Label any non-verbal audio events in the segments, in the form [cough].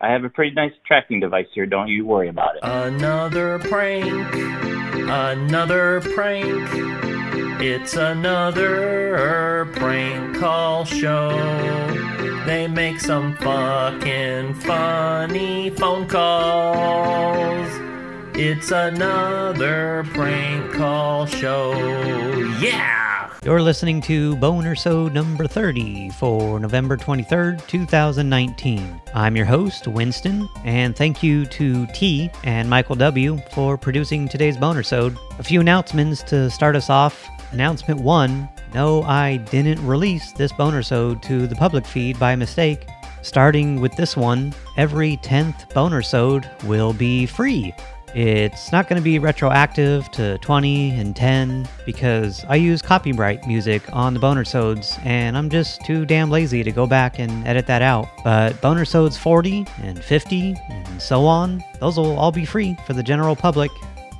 I have a pretty nice tracking device here. Don't you worry about it. Another prank. Another prank. It's another prank call show. They make some fucking funny phone calls. It's another prank call show. Yeah! You're listening to Boner So number 30 for November 23rd, 2019. I'm your host, Winston, and thank you to T and Michael W for producing today's Boner Sode. A few announcements to start us off. Announcement 1 No, I didn't release this Boner Sode to the public feed by mistake. Starting with this one, every 10th Boner Sode will be free. It's not going to be retroactive to 20 and 10 because I use copyright music on the Boner Sodes and I'm just too damn lazy to go back and edit that out. But Boner Sodes 40 and 50 and so on, those will all be free for the general public,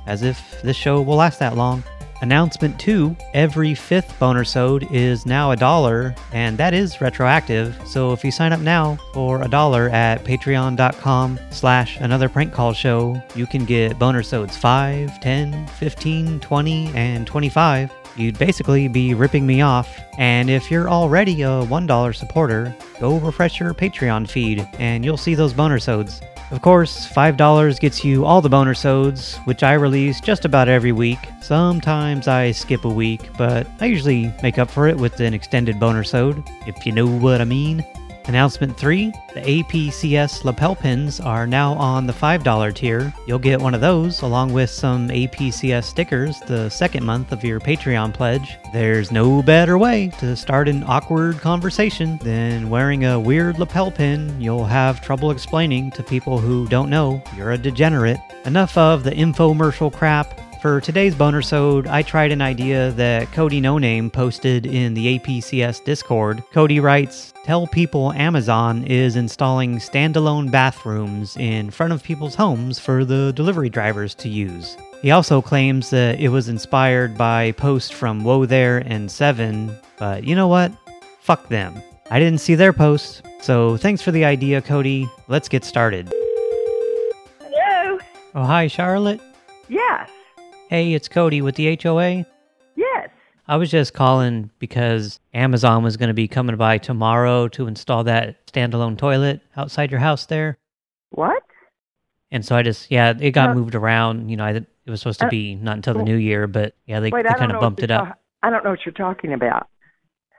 as if this show will last that long. Announcement 2 Every fifth boner sode is now a dollar, and that is retroactive. So if you sign up now for a dollar at patreon.com slash another prank call show, you can get boner sodes 5, 10, 15, 20, and 25. You'd basically be ripping me off. And if you're already a $1 supporter, go refresh your Patreon feed and you'll see those boner sodes. Of course, $5 gets you all the boner sodes, which I release just about every week. Sometimes I skip a week, but I usually make up for it with an extended boner sode, if you know what I mean. Announcement 3 The APCS lapel pins are now on the $5 tier. You'll get one of those along with some APCS stickers the second month of your Patreon pledge. There's no better way to start an awkward conversation than wearing a weird lapel pin you'll have trouble explaining to people who don't know you're a degenerate. Enough of the infomercial crap. For today's boner sode, I tried an idea that Cody No Name posted in the APCS Discord. Cody writes, Tell people Amazon is installing standalone bathrooms in front of people's homes for the delivery drivers to use. He also claims that it was inspired by posts from Whoa There and Seven, but you know what? Fuck them. I didn't see their post, so thanks for the idea, Cody. Let's get started. Hello? Oh, hi, Charlotte. Yes. Hey, it's Cody with the HOA. I was just calling because Amazon was going to be coming by tomorrow to install that standalone toilet outside your house there. What? And so I just, yeah, it got Uh, moved around. You know, I, it was supposed to uh, be not until the new year, but yeah, they, Wait, they kind of bumped it up. I don't know what you're talking about.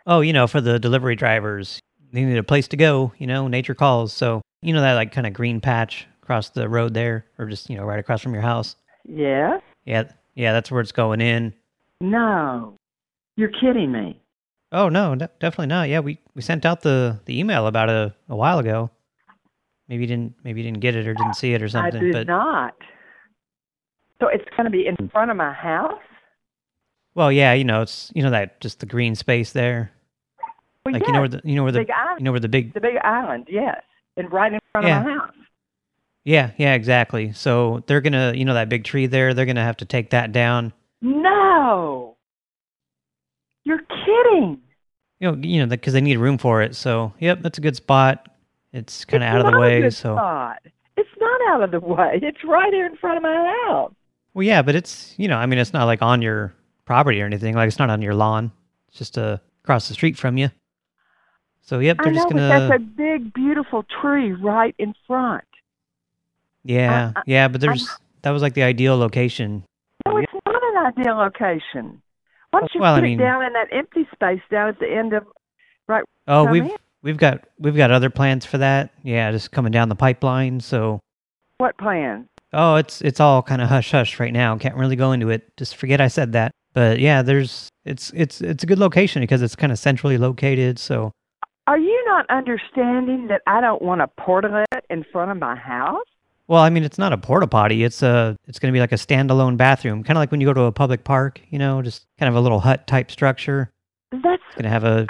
Oh, you know, for the delivery drivers, they need a place to go, you know, nature calls. So, you know, that like kind of green patch across the road there, or just, you know, right across from your house. Yes? Yeah, yeah, that's where it's going in. No. You're kidding me. Oh no, de- definitely not. Yeah, we, we sent out the, the email about it a, a while ago. Maybe you didn't maybe you didn't get it or didn't see it or something. I did but not. So it's going to be in front of my house? well, yeah, you know, it's you know that just the green space there. Well, like yes, you know where the you know where the big island. you know where the big the big island, yes. And right in front Yeah. of my house. Yeah, yeah, exactly. So they're going to, you know that big tree there, they're going to have to take that down. No. You're kidding. You know, you know because they need room for it. So, yep, that's a good spot. It's kind of out of the not a way, good so spot. It's not out of the way. It's right here in front of my house. Well, yeah, but it's, you know, I mean, it's not like on your property or anything. Like it's not on your lawn. It's just uh, across the street from you. So, yep, they're I know, just going that's a big, beautiful tree right in front. Yeah, I- yeah, but I'm- there's that was like the ideal location. No, it's not an ideal location. Why don't you Well, I put mean- it down in that empty space down at the end of right? Oh, we've in. we've got we've got other plans for that. Yeah, just coming down the pipeline. So, What plan? oh, it's it's all kind of hush hush right now. Can't really go into it. Just forget I said that. But yeah, there's it's it's it's a good location because it's kind of centrally located. So Are you not understanding that I don't want a portalet in front of my house? Well, I mean, it's not a porta potty. It's a it's going to be like a standalone bathroom, kind of like when you go to a public park. You know, just kind of a little hut type structure. That's Going to have a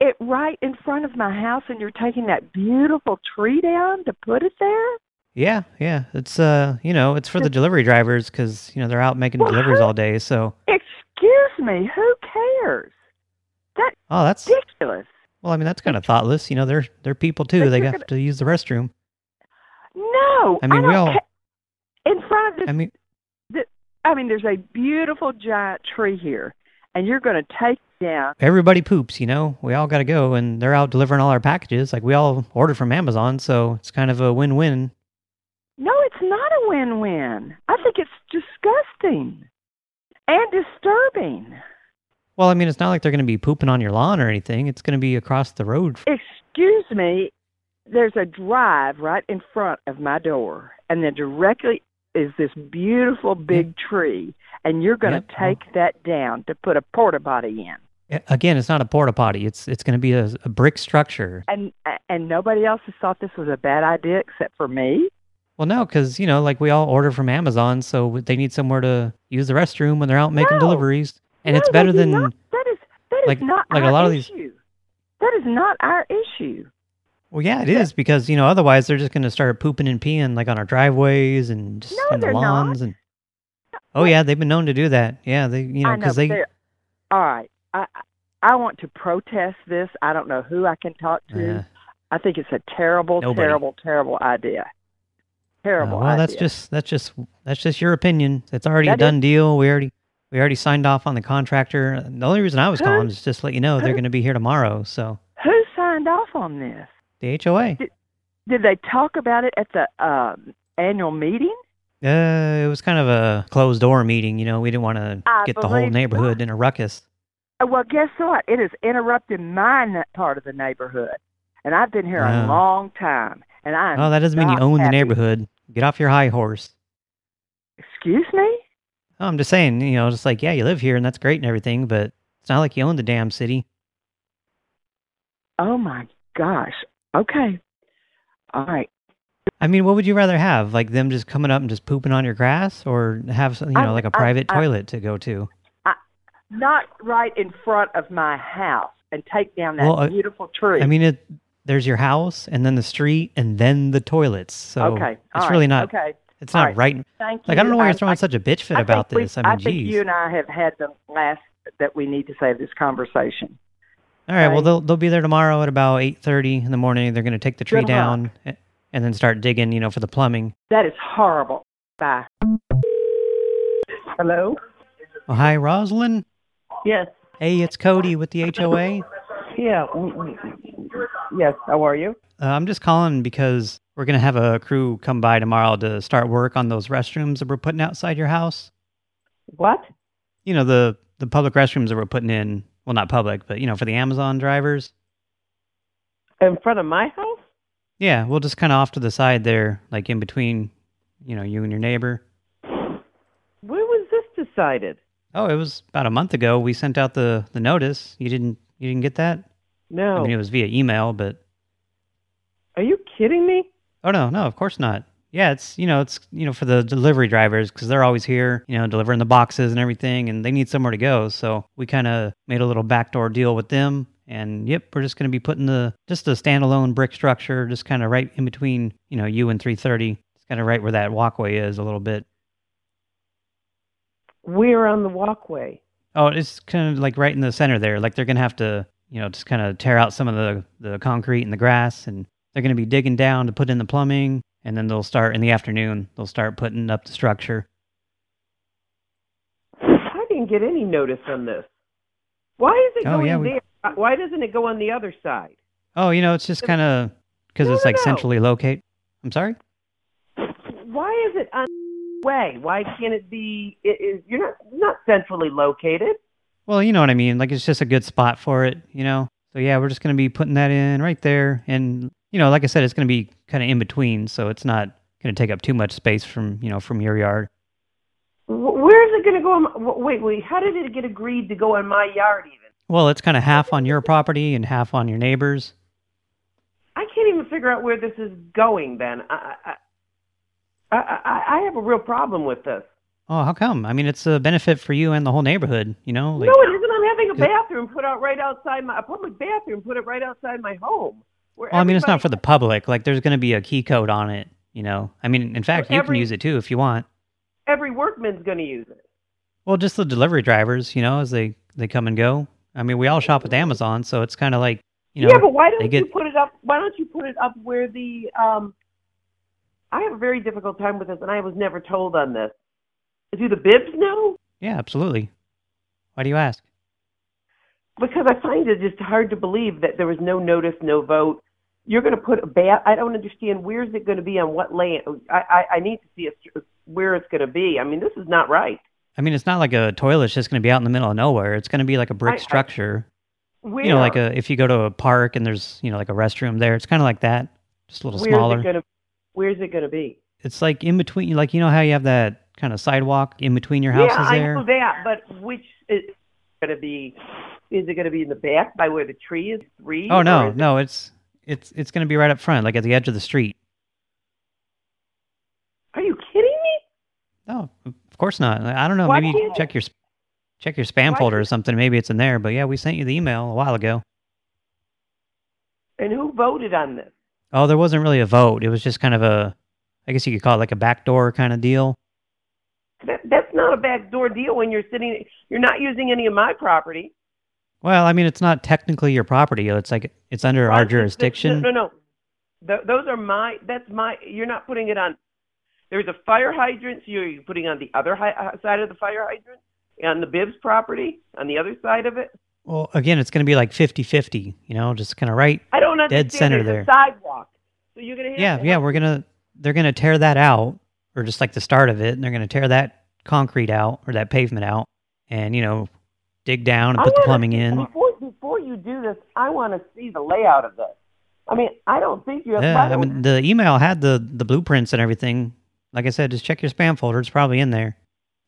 it right in front of my house, and you're taking that beautiful tree down to put it there. yeah, yeah. It's uh, you know, it's for the delivery drivers because you know they're out making Well, deliveries who- all day. So Excuse me, who cares? That oh, that's ridiculous. Well, I mean, that's kind of thoughtless. You know, they're they're people too. They have gonna- to use the restroom. No, I mean, we all- in front of this. I mean, the, I mean, there's a beautiful giant tree here, and you're going to take down. everybody poops, you know? We all got to go, and they're out delivering all our packages. Like, we all order from Amazon, so it's kind of a win-win. No, it's not a win-win. I think it's disgusting and disturbing. Well, I mean, it's not like they're going to be pooping on your lawn or anything. It's going to be across the road. Excuse me, there's a drive right in front of my door, and then directly is this beautiful big tree, and you're going to Yep, take that down to put a porta potty in. Again, it's not a porta potty. It's it's going to be a, a brick structure. And and nobody else has thought this was a bad idea except for me. Well, no, because, you know, like we all order from Amazon, so they need somewhere to use the restroom when they're out making No. deliveries. And No, it's better than... not. that is that is like- not like a our lot of these- issue. That is not our issue. Well, yeah, it is because, you know, otherwise they're just going to start pooping and peeing like on our driveways and just No, in the they're not. lawns. and Oh, yeah, they've been known to do that. Yeah, they, you know, because they... All right. I I- want to protest this. I don't know who I can talk to. Uh, I think it's a terrible, Nobody. terrible, terrible idea. Terrible Uh, well, idea. that's just that's just that's just your opinion. It's already a done is- deal. We already we already signed off on the contractor. The only reason I was Who- calling is just to let you know they're going to be here tomorrow. So who signed off on this. The HOA. Did they talk about it at the um, annual meeting? Uh, it was kind of a closed door meeting. You know, we didn't want to get the whole neighborhood not. in a ruckus. Uh, Well, guess what? It has interrupted my part of the neighborhood, and I've been here Yeah. a long time. And I Oh, that doesn't mean you own the neighborhood. Get off your high horse. Excuse me? Oh, I'm just saying, you know, just like yeah, you live here and that's great and everything, but it's not like you own the damn city. Oh my gosh. Okay. All right. I mean, what would you rather have? Like them just coming up and just pooping on your grass, or have some, you I- know, like a I- private I- toilet to go to? Not right in front of my house and take down that Well, uh, beautiful tree. I mean, it. There's your house, and then the street, and then the toilets. So okay. it's all right, really not. Okay. It's all not right. right. Thank you. Like I don't know why you're throwing I- such a bitch fit I about this. I mean, I think you and I have had the last that we need to save this conversation. All right. Well, they'll they'll be there tomorrow at about eight thirty in the morning. They're going to take the tree Good down and then start digging, you know, for the plumbing. That is horrible. Bye. Hello? Oh, hi, Rosalind. Yes. Hey, it's Cody with the HOA. Yeah. Yes. How are you? Uh, I'm just calling because we're going to have a crew come by tomorrow to start work on those restrooms that we're putting outside your house. What? You know, the the public restrooms that we're putting in. Well, not public, but, you know, for the Amazon drivers. In front of my house? Yeah, we'll just kind of off to the side there, like in between, you know, you and your neighbor. Where was this decided? Oh, it was about a month ago. We sent out the the notice. You didn't you didn't get that? No. I mean, it was via email, but Are you kidding me? oh no, no, of course not. Yeah, it's you know, it's you know for the delivery drivers because they're always here, you know, delivering the boxes and everything, and they need somewhere to go. So we kind of made a little backdoor deal with them, and yep, we're just going to be putting the just a standalone brick structure, just kind of right in between, you know, you and 330. It's kind of right where that walkway is a little bit. We're on the walkway. Oh, it's kind of like right in the center there. Like they're gonna have to, you know, just kind of tear out some of the the concrete and the grass, and they're gonna be digging down to put in the plumbing, and then they'll start in the afternoon. They'll start putting up the structure. I didn't get any notice on this. Why is it Oh, going yeah, we- there? Uh, Why doesn't it go on the other side? Oh, you know, it's just kind of because No, it's like no. centrally located. I'm sorry. Why is it on way? Why can't it be? It is you're not not centrally located. Well, you know what I mean. Like it's just a good spot for it, you know. So yeah, we're just gonna be putting that in right there, and you know, like I said, it's gonna be kind of in between, so it's not gonna take up too much space from you know from your yard. Where is it going to go? On, my- wait, wait. How did it get agreed to go on my yard? Even Well, it's kind of half on your property and half on your neighbors. I can't even figure out where this is going. Ben, I I I, I, I have a real problem with this. Oh, how come? I mean, it's a benefit for you and the whole neighborhood, you know? Like, no, it isn't. I'm having a bathroom put out right outside my a public bathroom put it right outside my home. Well, I mean, it's not for the public. Like, there's going to be a key code on it, you know? I mean, in fact, you can use it too if you want. every workman's going to use it. Well, just the delivery drivers, you know, as they, they come and go. I mean, we all shop with Amazon, so it's kind of like, you know, yeah, but why don't get you put it up? Why don't you put it up where the? um I have a very difficult time with this, and I was never told on this. Do the bibs know? yeah, absolutely. Why do you ask? Because I find it just hard to believe that there was no notice, no vote. You're going to put a bat. I don't understand. Where is it going to be on what land? I I, I need to see a, where it's going to be. I mean, this is not right. I mean, it's not like a toilet. It's just going to be out in the middle of nowhere. It's going to be like a brick I- I- structure. Where? you know, like a if you go to a park and there's you know like a restroom there, it's kind of like that, just a little Where's smaller. it going to? Where's it going to be? It's like in between, like you know how you have that kind of sidewalk in between your houses yeah, there. I know that, but which is going to be? Is it going to be in the back by where the tree is? Three? Oh no, it- no, it's it's it's going to be right up front, like at the edge of the street. Are you kidding me? No, of course not. I don't know. Why maybe can't- check your check your spam Why folder or something. Maybe it's in there. But yeah, we sent you the email a while ago. And who voted on this? Oh, there wasn't really a vote. It was just kind of a, I guess you could call it like a backdoor kind of deal. That, that's not a backdoor deal when you're sitting. You're not using any of my property. Well, I mean, it's not technically your property. It's like it's under our jurisdiction. No, no, no. Th- those are my. That's my. You're not putting it on. There's a fire hydrant. So you're putting on the other uh, side of the fire hydrant on the Bibbs property on the other side of it. Well, again, it's going to be like 50-50, you know, just kind of right. I don't understand. Dead center there. sidewalk. So you're gonna. Yeah, yeah, we're going to, they're going to tear that out, or just like the start of it, and they're going to tear that concrete out, or that pavement out, and, you know, dig down and I put the plumbing in. Before before you do this, I want to see the layout of this. I mean, I don't think you have. Yeah, I the mean, the email had the, the blueprints and everything. Like I said, just check your spam folder. It's probably in there.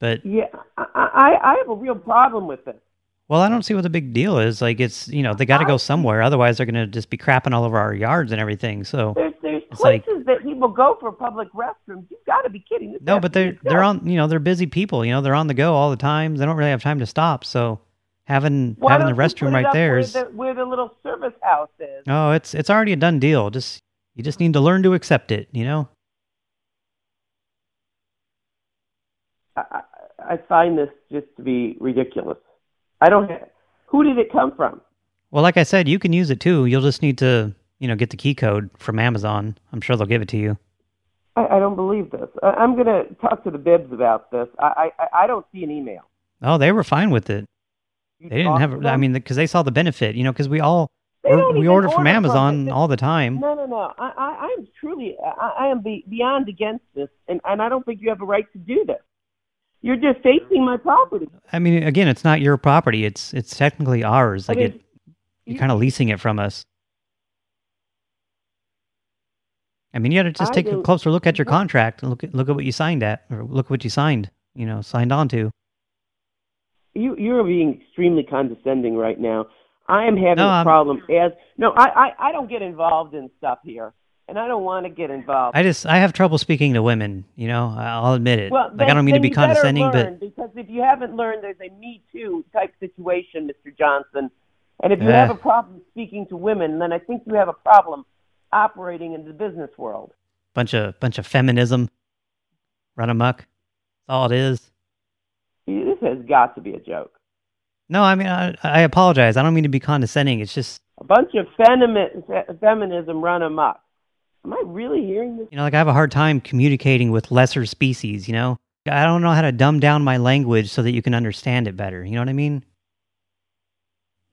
But, Yeah, I, I I have a real problem with this. well, I don't see what the big deal is. Like, it's, you know, they got to go somewhere. Otherwise, they're going to just be crapping all over our yards and everything. So, There's there's It's like- places that people go for public restrooms. You've got to be kidding. This no, but they're, they're on, you know, they're busy people. You know, they're on the go all the time. They don't really have time to stop. So, having Why having the restroom right there is where the, where the little service house is. oh, it's, it's already a done deal. Just, you just need to learn to accept it, you know? I, I I find this just to be ridiculous. I don't. Who did it come from? Well, like I said, you can use it too. You'll just need to, you know, get the key code from Amazon. I'm sure they'll give it to you. I, I don't believe this. I, I'm going to talk to the Bibbs about this. I, I I don't see an email. Oh, they were fine with it. They didn't have, I mean, because they saw the benefit, you know, because we all, we order from order Amazon it. all the time. No, no, no. I, I, I'm truly, I, I am be, beyond against this, and, and I don't think you have a right to do this. You're just facing my property. I mean, again, it's not your property. It's it's technically ours. I Like it, you're kind of leasing it from us. I mean, you got to just I take a closer look at your contract and look at look at what you signed at, or look at what you signed. You know, signed on to. You, you're being extremely condescending right now. I am having No, a I'm- problem as no. I, I, I don't get involved in stuff here, and I don't want to get involved. I just I have trouble speaking to women. You know, I'll admit it. well, like then, I don't mean to be condescending, but because if you haven't learned, there's a Me Too type situation, Mr. Johnson. And if you Yeah. have eh. a problem speaking to women, then I think you have a problem operating in the business world. bunch of bunch of feminism, run amok. That's all it is. Has got to be a joke. No, I mean I, I apologize. I don't mean to be condescending. It's just A bunch of femi- feminism run amok. Am I really hearing this? you know like I have a hard time communicating with lesser species. You know, I don't know how to dumb down my language so that you can understand it better. You know what I mean?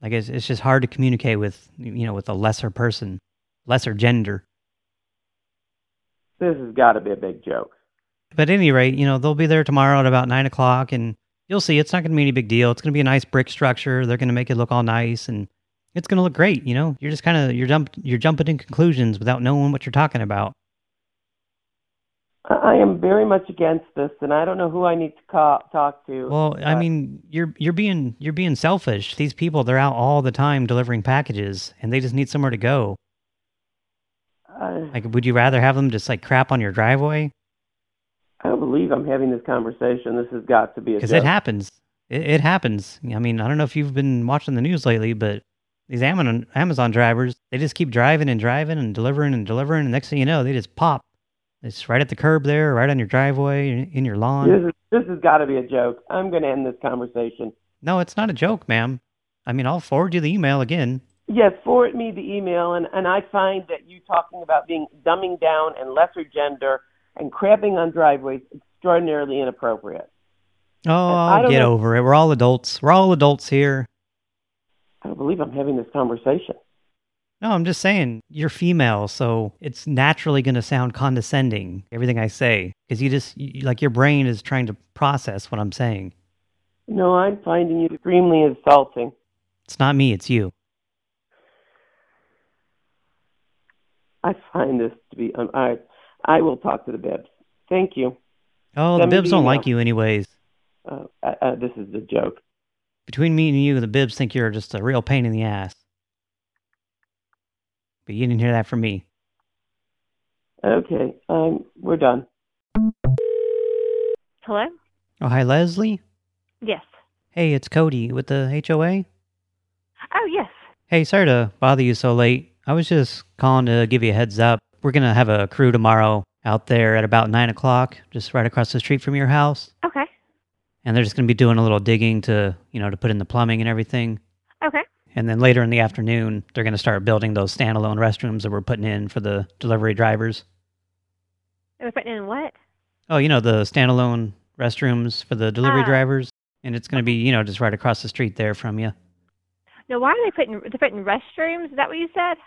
Like it's it's just hard to communicate with you know with a lesser person, lesser gender. This has got to be a big joke. But at any rate, you know, they'll be there tomorrow at about 9 o'clock, and you'll see it's not going to be any big deal. It's going to be a nice brick structure. They're going to make it look all nice, and it's going to look great, you know? You're just kind of, you're, jump, you're jumping in conclusions without knowing what you're talking about. I am very much against this, and I don't know who I need to call, talk to. Well, I Uh, mean, you're you're being you're being selfish. These people, they're out all the time delivering packages, and they just need somewhere to go. I, Like, would you rather have them just, like, crap on your driveway? I don't believe I'm having this conversation. This has got to be a Because it happens. It, it happens. I mean, I don't know if you've been watching the news lately, but these Amazon Amazon drivers, they just keep driving and driving and delivering and delivering, and next thing you know, they just pop. It's right at the curb there, right on your driveway, in- in your lawn. This, is, this has got to be a joke. I'm going to end this conversation. No, it's not a joke, ma'am. I mean, I'll forward you the email again. Yes, forward me the email, and, and I find that you talking about being dumbing down and lesser gender and crapping on driveways extraordinarily inappropriate. Oh, I'll get know. over it. We're all adults. We're all adults here. I don't believe I'm having this conversation. No, I'm just saying, you're female, so it's naturally going to sound condescending, everything I say. Because you just, you, like your brain is trying to process what I'm saying. No, I'm finding you extremely insulting. It's not me, it's you. I find this to be, um, I, I will talk to the Bibs. Thank you. Oh, Send the Bibs don't like you anyways. Uh, uh, uh, this is a joke. Between me and you, the Bibs think you're just a real pain in the ass. But you didn't hear that from me. Okay, um, we're done. Hello? Oh, hi, Leslie? Yes. Hey, it's Cody with the HOA. Oh, yes. Hey, sorry to bother you so late. I was just calling to give you a heads up. We're going to have a crew tomorrow out there at about 9 o'clock, just right across the street from your house. Okay. And they're just going to be doing a little digging to, you know, to put in the plumbing and everything. Okay. And then later in the afternoon, they're going to start building those standalone restrooms that we're putting in for the delivery drivers. We're putting in what? Oh, you know, the standalone restrooms for the delivery uh, drivers. And it's going to be, you know, just right across the street there from you. Now, why are they putting, they're putting restrooms? Is that what you said?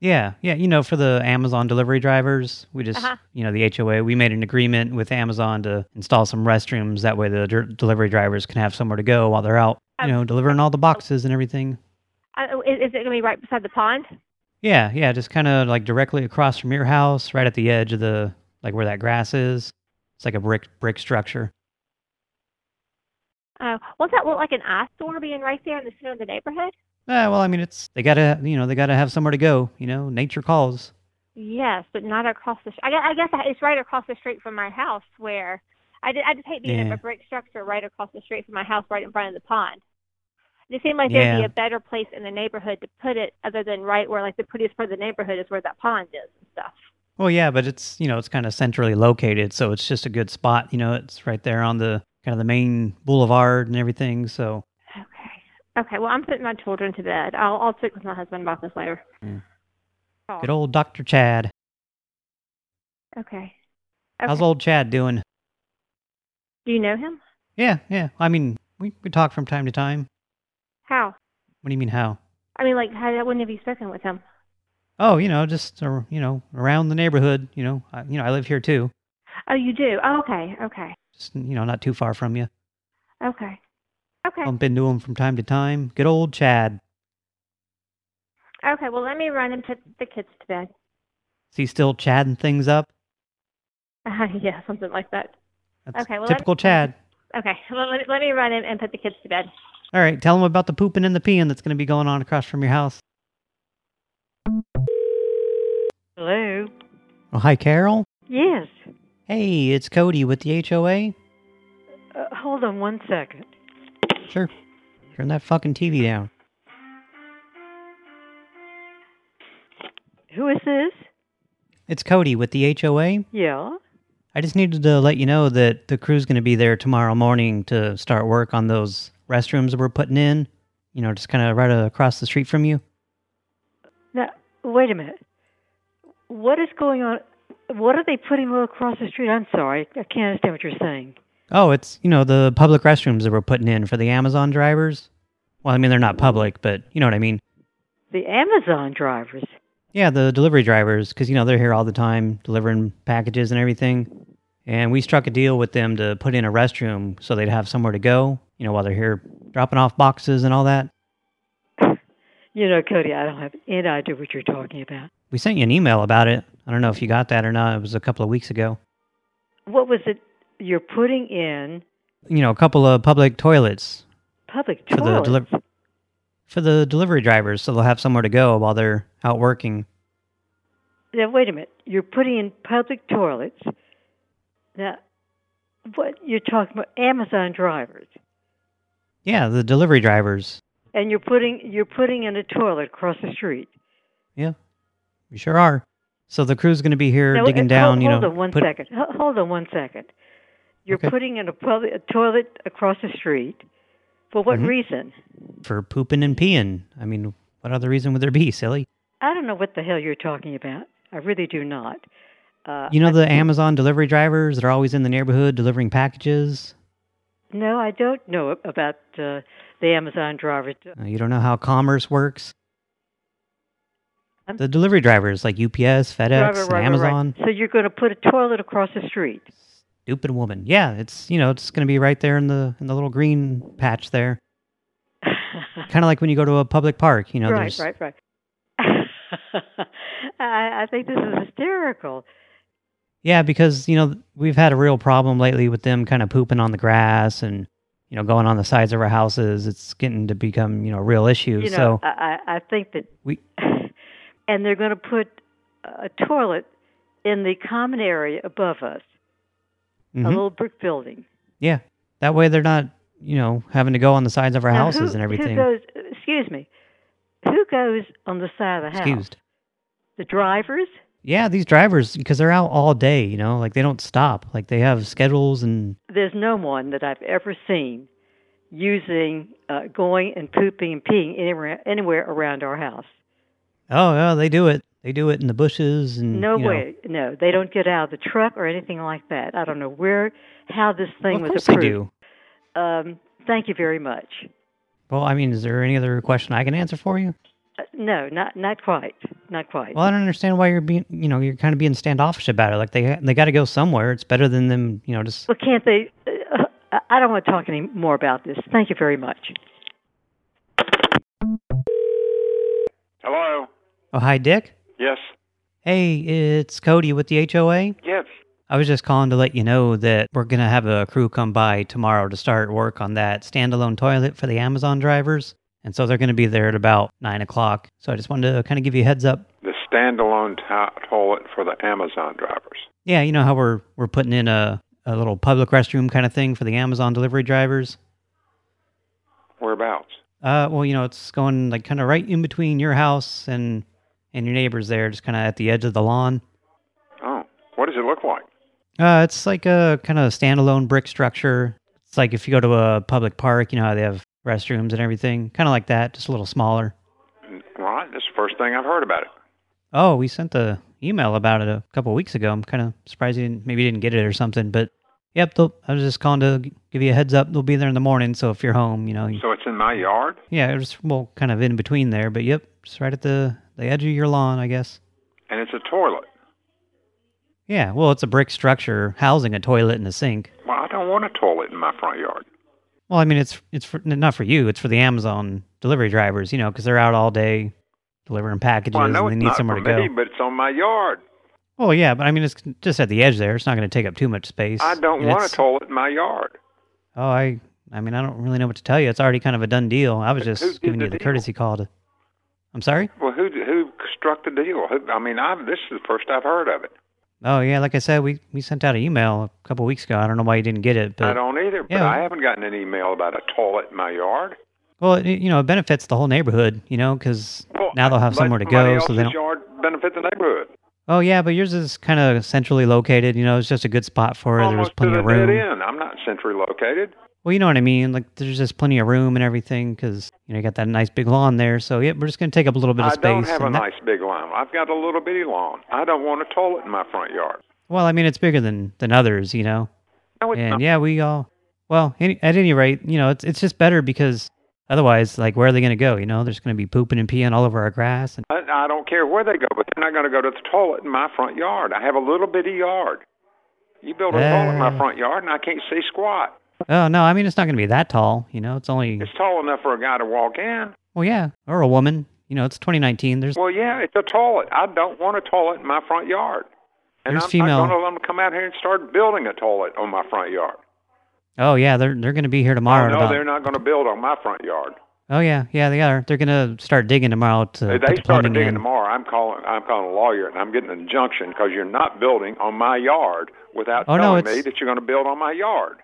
Yeah, yeah, you know, for the Amazon delivery drivers, we just, uh -huh. you know, the HOA, we made an agreement with Amazon to install some restrooms. That way the delivery drivers can have somewhere to go while they're out, you um, know, delivering all the boxes and everything. Uh, is, is it going to be right beside the pond? Yeah, yeah, just kind of like directly across from your house, right at the edge of the, like where that grass is. It's like a brick brick structure. Uh, won't that look like an eyesore being right there in the center of the neighborhood? Uh, well, I mean, it's they gotta, you know, they gotta have somewhere to go. You know, nature calls. Yes, but not across the. I guess, I guess it's right across the street from my house where I did. I just hate being yeah. in a brick structure right across the street from my house, right in front of the pond. It seemed like yeah. there'd be a better place in the neighborhood to put it, other than right where like the prettiest part of the neighborhood is where that pond is and stuff. Well, yeah, but it's you know it's kind of centrally located, so it's just a good spot. You know, it's right there on the kind of the main boulevard and everything. So Okay, well, I'm putting my children to bed. I'll I'll speak with my husband about this later. Mm. Oh. Good old Dr. Chad. Okay. okay. How's old Chad doing? Do you know him? Yeah, yeah. I mean, we, we talk from time to time. How? What do you mean, how? I mean, like, how, when have you spoken with him? Oh, you know, just, uh, you know, around the neighborhood, you know. I, you know, I live here, too. Oh, you do? Oh, okay, okay. Just, you know, not too far from you. Okay. Okay. Bump into him from time to time. Good old Chad. Okay, well, let me run and put the kids to bed. Is he still chadding things up? Uh, [laughs] yeah, something like that. That's okay, well, typical let, Chad. Okay, well, let, let me run in and put the kids to bed. All right, tell him about the pooping and the peeing that's going to be going on across from your house. Hello? Oh, hi, Carol? Yes. Hey, it's Cody with the HOA. Uh, hold on one second. Sure. Turn that fucking TV down. Who is this? It's Cody with the HOA. Yeah? I just needed to let you know that the crew's going to be there tomorrow morning to start work on those restrooms we're putting in. You know, just kind of right across the street from you. Now, wait a minute. What is going on? What are they putting across the street? I'm sorry. I can't understand what you're saying. Oh, it's, you know, the public restrooms that we're putting in for the Amazon drivers. Well, I mean, they're not mm-hmm. public, but you know what I mean. The Amazon drivers? Yeah, the delivery drivers, because, you know, they're here all the time delivering packages and everything. And we struck a deal with them to put in a restroom so they'd have somewhere to go, you know, while they're here dropping off boxes and all that. You know, Cody, I don't have any idea what you're talking about. We sent you an email about it. I don't know if you got that or not. It was a couple of weeks ago. What was it you're putting in you know a couple of public toilets. Public for toilets? the for the delivery drivers so they'll have somewhere to go while they're out working. Now wait a minute. You're putting in public toilets. Now what you're talking about amazon drivers? Yeah the delivery drivers. And you're putting you're putting in a toilet across the street? Yeah we sure are. So the crew's going to be here now, digging hold, down, you know. Hold on one second. Hold on one second. You're okay. putting in a, public, a toilet across the street. For what mm -hmm. reason? For pooping and peeing. I mean, What other reason would there be, silly? I don't know what the hell you're talking about. I really do not. Uh, you know I the Amazon delivery drivers that are always in the neighborhood delivering packages? No, I don't know about uh, the Amazon drivers. Uh, you don't know how commerce works? Um, The delivery drivers like UPS, FedEx, Right, right, and right, right, Amazon. So you're going to put a toilet across the street. Stupid woman. Yeah, it's you know it's going to be right there in the in the little green patch there. [laughs] Kind of like when you go to a public park. You know, right, there's right, right. [laughs] I, I think this is hysterical. Yeah, because, you know, we've had a real problem lately with them kind of pooping on the grass and, you know, going on the sides of our houses. It's getting to become, you know, a real issue. You know, so, I, I I think that we [laughs] and they're going to put a toilet in the common area above us, a mhm. little brick building. yeah, that way they're not, you know, having to go on the sides of our Now, houses who, and everything. Who goes? Excuse me. Who goes on the side of the house? Excused. The drivers. Yeah, these drivers, because they're out all day, you know, like they don't stop. Like they have schedules and, There's no one that I've ever seen using uh, going and pooping and peeing anywhere anywhere around our house. oh, yeah, they do it. They do it in the bushes and, No you know- way. No, they don't get out of the truck or anything like that. I don't know where, how this thing Well, of was course they approved. do. Um, thank you very much. Well, I mean, is there any other question I can answer for you? Uh, no, not not quite, not quite. Well, I don't understand why you're being, you know, you're kind of being standoffish about it. Like they they got to go somewhere. It's better than them, you know, just Well, can't they? Uh, uh, I don't want to talk any more about this. Thank you very much. Hello. Oh, hi, Dick. Yes. Hey, it's Cody with the HOA. Yes. I was just calling to let you know that we're going to have a crew come by tomorrow to start work on that standalone toilet for the Amazon drivers. And so they're going to be there at about 9 o'clock. So I just wanted to kind of give you a heads up. The standalone toilet for the Amazon drivers. Yeah, you know how we're we're putting in a, a little public restroom kind of thing for the Amazon delivery drivers? Whereabouts? Uh, well, you know, it's going like kind of right in between your house and and your neighbors there, just kind of at the edge of the lawn. Oh, what does it look like? Uh, it's like a kind of standalone brick structure. It's like if you go to a public park, you know how they have restrooms and everything, kind of like that, just a little smaller. Well, this is the first thing I've heard about it. Oh, we sent a email about it a couple of weeks ago. I'm kind of surprised you didn't, maybe you didn't get it or something, but yep, I was just calling to give you a heads up. They'll be there in the morning, so if you're home, you know, you, So it's in my yard? yeah, it's well, kind of in between there, but yep, just right at the the edge of your lawn, I guess. And it's a toilet. Yeah, well, it's a brick structure housing a toilet and a sink. Well, I don't want a toilet in my front yard. Well, I mean, it's it's for, not for you. It's for the Amazon delivery drivers, you know, because they're out all day delivering packages Well, and they need somewhere to go. me, but it's on my yard. Oh, yeah, but I mean, it's just at the edge there. It's not going to take up too much space. I don't And want a toilet in my yard. Oh, I I mean, I don't really know what to tell you. It's already kind of a done deal. I was just giving you the deal? courtesy call to... I'm sorry? Well, who who struck the deal? Who, I mean, I've, this is the first I've heard of it. Oh, yeah, like I said, we, we sent out an email a couple weeks ago. I don't know why you didn't get it, but... I don't either, but yeah. I haven't gotten an email about a toilet in my yard. Well, it, you know, it benefits the whole neighborhood, you know, because Well, now they'll have somewhere to go, so they don't... yard benefit the neighborhood. Oh, yeah, but yours is kind of centrally located. You know, it's just a good spot for it. There's Almost plenty to of the dead room. end. I'm not centrally located. Well, you know what I mean. Like, there's just plenty of room and everything because, you know, you got that nice big lawn there. So, yeah, we're just going to take up a little bit of I space. don't have a nice big lawn. I've got a little bitty lawn. I don't want a toilet in my front yard. Well, I mean, it's bigger than, than others, you know. No, it's and not. yeah, we all... Well, any, at any rate, you know, it's it's just better because otherwise, like, where are they going to go? You know, they're just going to be pooping and peeing all over our grass. And I, I don't care where they go, but they're not going to go to the toilet in my front yard. I have a little bitty yard. You build a toilet in my Uh. front yard, and I can't see squat. Oh, no, I mean, it's not going to be that tall. You know, it's only... It's tall enough for a guy to walk in. Well, yeah, or a woman. You know, it's 2019. There's Well, yeah, it's a toilet. I don't want a toilet in my front yard. And There's I'm female- not going to let them come out here and start building a toilet on my front yard. Oh yeah, they're they're going to be here tomorrow. no, about- they're not going to build on my front yard. Oh yeah, yeah they are. They're going to start digging tomorrow to If they the plumbing digging in. tomorrow, I'm calling. I'm calling a lawyer, and I'm getting an injunction because you're not building on my yard without Oh, no, telling it's- me that you're going to build on my yard.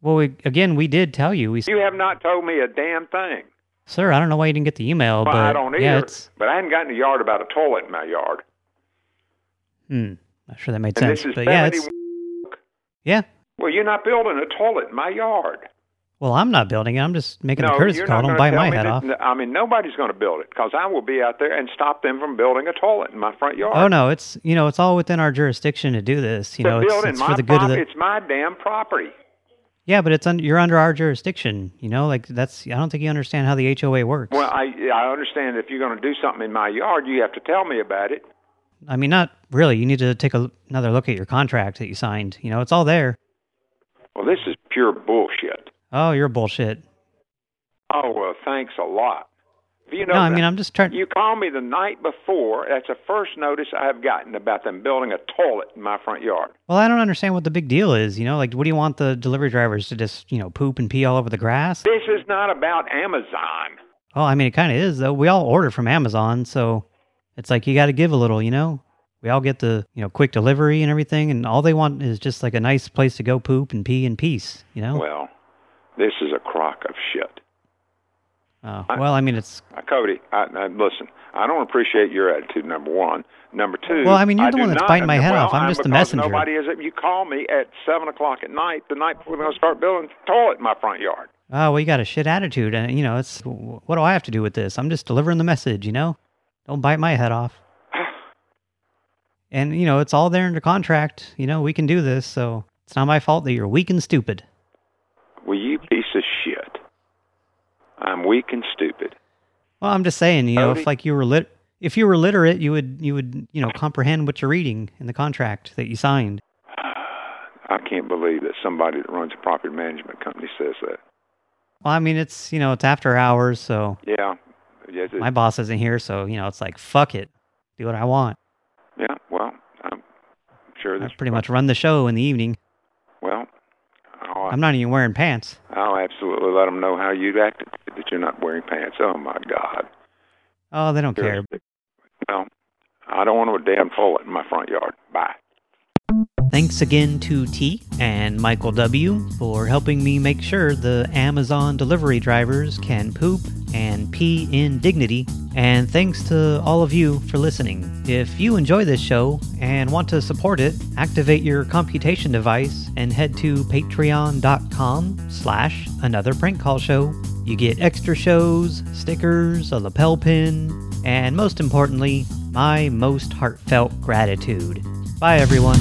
Well, we, again, we did tell you. We, You have not told me a damn thing. sir, I don't know why you didn't get the email, Well, but I don't either. yeah, But I hadn't gotten a yard about a toilet in my yard. hmm. Not sure that made And sense, this is but yeah, yeah. Well, you're not building a toilet in my yard. Well, I'm not building it. I'm just making no, a courtesy call. Don't bite my head that- off. I mean, nobody's going to build it because I will be out there and stop them from building a toilet in my front yard. Oh no, it's you know it's all within our jurisdiction to do this. You to know, it's, it's for the good of the. It's my damn property. Yeah, but it's un, you're under our jurisdiction. You know, like that's. I don't think you understand how the HOA works. Well, I I understand if you're going to do something in my yard, you have to tell me about it. I mean, not really. You need to take a, another look at your contract that you signed. You know, it's all there. Well, this is pure bullshit. Oh, you're bullshit. Oh well, thanks a lot. You know, No, I mean, I'm just trying. You called me the night before. That's the first notice I have gotten about them building a toilet in my front yard. Well, I don't understand what the big deal is. You know, like, what do you want the delivery drivers to just, you know, poop and pee all over the grass? This is not about Amazon. Oh, I mean, it kind of is, though. We all order from Amazon, so it's like you got to give a little, you know? We all get the, you know, quick delivery and everything, and all they want is just like a nice place to go poop and pee in peace, you know? Well, this is a crock of shit. Oh, well, I mean, it's... Uh, Cody, I, I, listen, I don't appreciate your attitude, number one. Number two... Well, I mean, you're the one that's biting my head well, off. I'm just the messenger. nobody is... You call me at 7 o'clock at night, the night before we're going to start building a toilet in my front yard. Oh, well, you got a shit attitude, and, you know, it's... What do I have to do with this? I'm just delivering the message, you know? Don't bite my head off. [sighs] And, you know, it's all there under contract. You know, we can do this, so it's not my fault that you're weak and stupid. Well, you piece of shit. I'm weak and stupid. Well, I'm just saying, you know, Cody? if like you were lit, if you were literate, you would you would you know comprehend what you're reading in the contract that you signed. I can't believe that somebody that runs a property management company says that. Well, I mean, it's you know it's after hours, so Yeah. Yes, my boss isn't here, so you know it's like fuck it, do what I want. Yeah, well, I'm sure that's pretty much run the show in the evening. Well, I'm not even wearing pants. I'll absolutely let them know how you acted, that you're not wearing pants. Oh, my God. Oh, they don't care. Well, I don't want to damn toilet in my front yard. Bye. Thanks again to T and Michael W for helping me make sure the Amazon delivery drivers can poop and pee in dignity. And thanks to all of you for listening. If you enjoy this show and want to support it, activate your computation device and head to patreon.com slash another prank call show. You get extra shows, stickers, a lapel pin, and most importantly, my most heartfelt gratitude. Bye, everyone.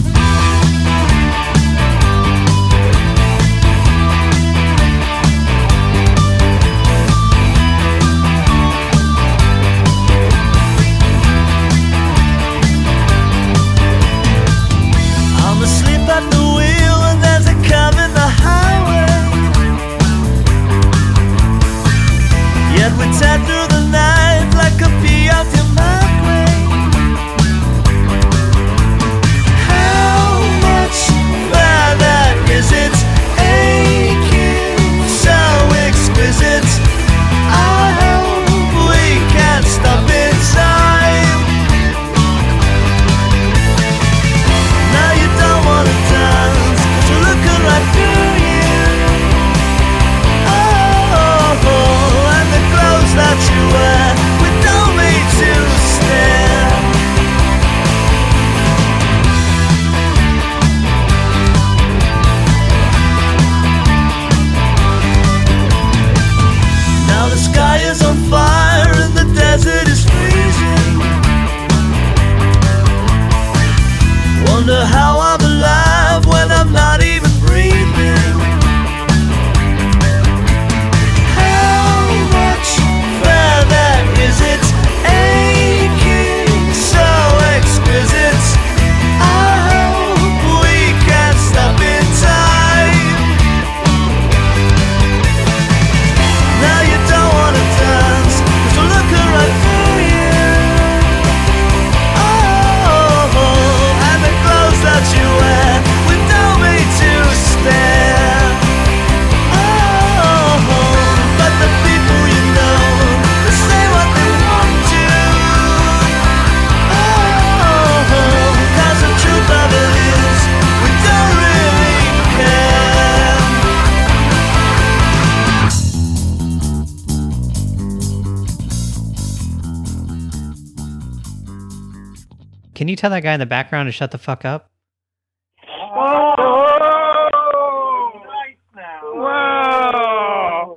Tell that guy in the background to shut the fuck up?